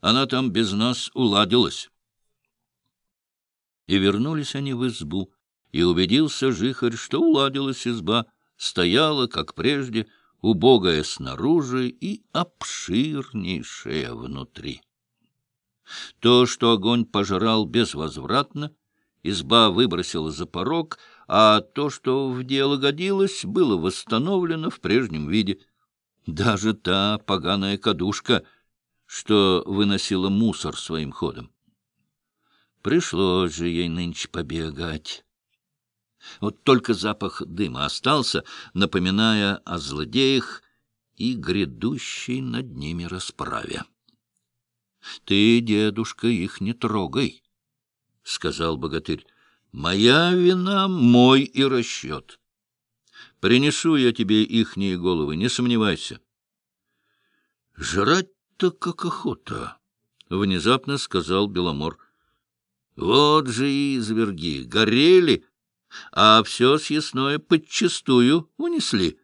Она там без нас уладилась. И вернулись они в избу, и убедился жихарь, что уладилась изба, стояла, как прежде, убогая снаружи и обширнейшая внутри. То, что огонь пожрал безвозвратно, изба выбросила за порог, а то, что в дело годилось, было восстановлено в прежнем виде. Даже та поганая кадушка, что выносила мусор своим ходом. Пришлось же ей нынче побегать. Вот только запах дыма остался, напоминая о злодеях и грядущей над ними расправе. — Ты, дедушка, их не трогай, — сказал богатырь. — Моя вина — мой и расчет. Принесу я тебе ихние головы, не сомневайся. — Жрать-то как охота, — внезапно сказал Беломор. — Вот же изверги, горели, а все съестное подчистую унесли.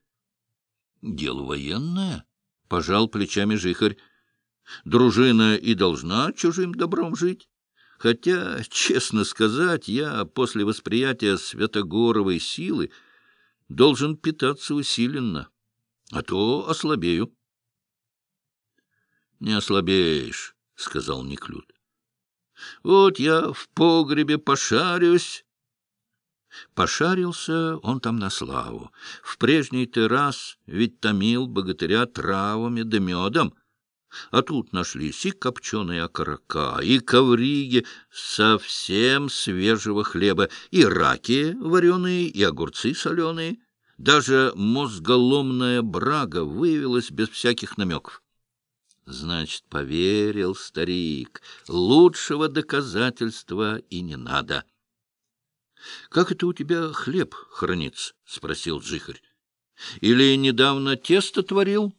— Дело военное, — пожал плечами жихарь. Дружина и должна чужим добром жить. Хотя, честно сказать, я после восприятия Святогоровой силы должен питаться усиленно, а то ослабею. — Не ослабеешь, — сказал Неклюд. — Вот я в погребе пошарюсь. Пошарился он там на славу. В прежний-то раз ведь томил богатыря травами да медом — а тут нашлись и копченые окорока, и ковриги совсем свежего хлеба, и раки вареные, и огурцы соленые. Даже мозголомная брага выявилась без всяких намеков. Значит, поверил старик, лучшего доказательства и не надо. — Как это у тебя хлеб хранится? — спросил Джихарь. — Или недавно тесто творил?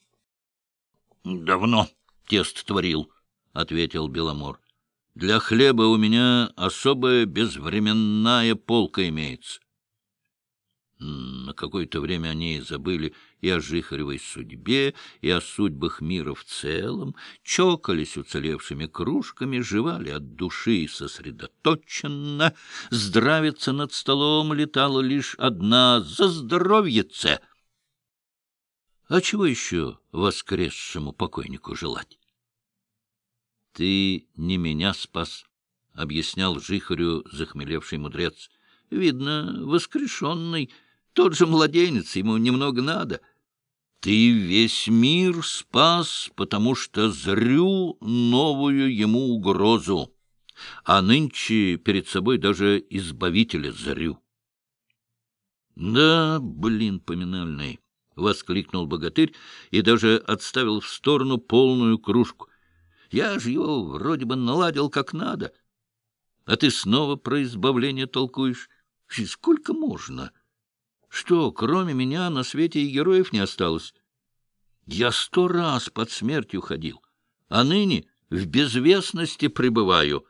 — Давно тесто творил, — ответил Беломор. — Для хлеба у меня особая безвременная полка имеется. На какое-то время они забыли и о Жихаревой судьбе, и о судьбах мира в целом, чокались уцелевшими кружками, жевали от души сосредоточенно, здравиться над столом летала лишь одна «За здоровьице!» А чего еще воскресшему покойнику желать? — Ты не меня спас, — объяснял Жихарю захмелевший мудрец. — Видно, воскрешенный, тот же младенец, ему немного надо. Ты весь мир спас, потому что зрю новую ему угрозу, а нынче перед собой даже избавителя зрю. — Да, блин, поминальный! — воскликнул богатырь и даже отставил в сторону полную кружку. — Я же его вроде бы наладил как надо. А ты снова про избавление толкуешь. Сколько можно? Что, кроме меня на свете и героев не осталось? Я сто раз под смертью ходил, а ныне в безвестности пребываю.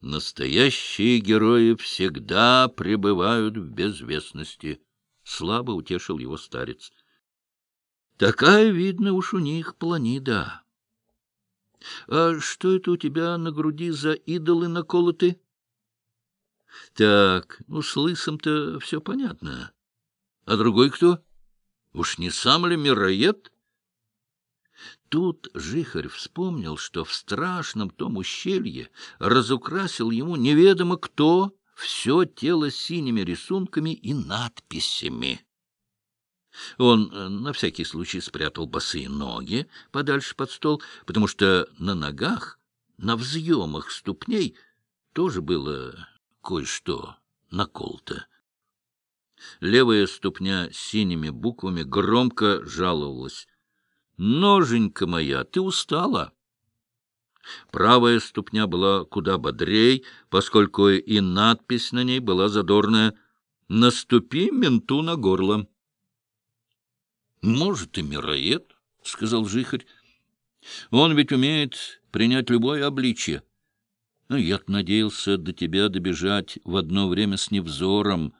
Настоящие герои всегда пребывают в безвестности. Слабо утешил его старец. Такая, видно, уж у них планида. А что это у тебя на груди за идолы наколоты? Так, ну, с лысым-то все понятно. А другой кто? Уж не сам ли мироед? Тут Жихарь вспомнил, что в страшном том ущелье разукрасил ему неведомо кто все тело синими рисунками и надписями. Он э, на всякий случай спрятал босые ноги подальше под стол, потому что на ногах, на взъемах ступней тоже было кое-что наколото. Левая ступня синими буквами громко жаловалась. «Ноженька моя, ты устала!» Правая ступня была куда бодрей, поскольку и надпись на ней была задорная «Наступи менту на горло». «Может, и мироед», — сказал Жихарь. «Он ведь умеет принять любое обличье. Но я надеялся до тебя добежать в одно время с невзором.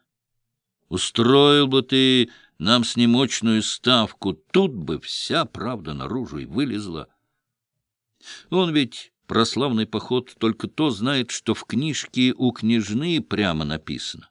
Устроил бы ты нам с ним мощную ставку, тут бы вся правда наружу и вылезла». Он ведь про славный поход только то знает, что в книжке у княжны прямо написано.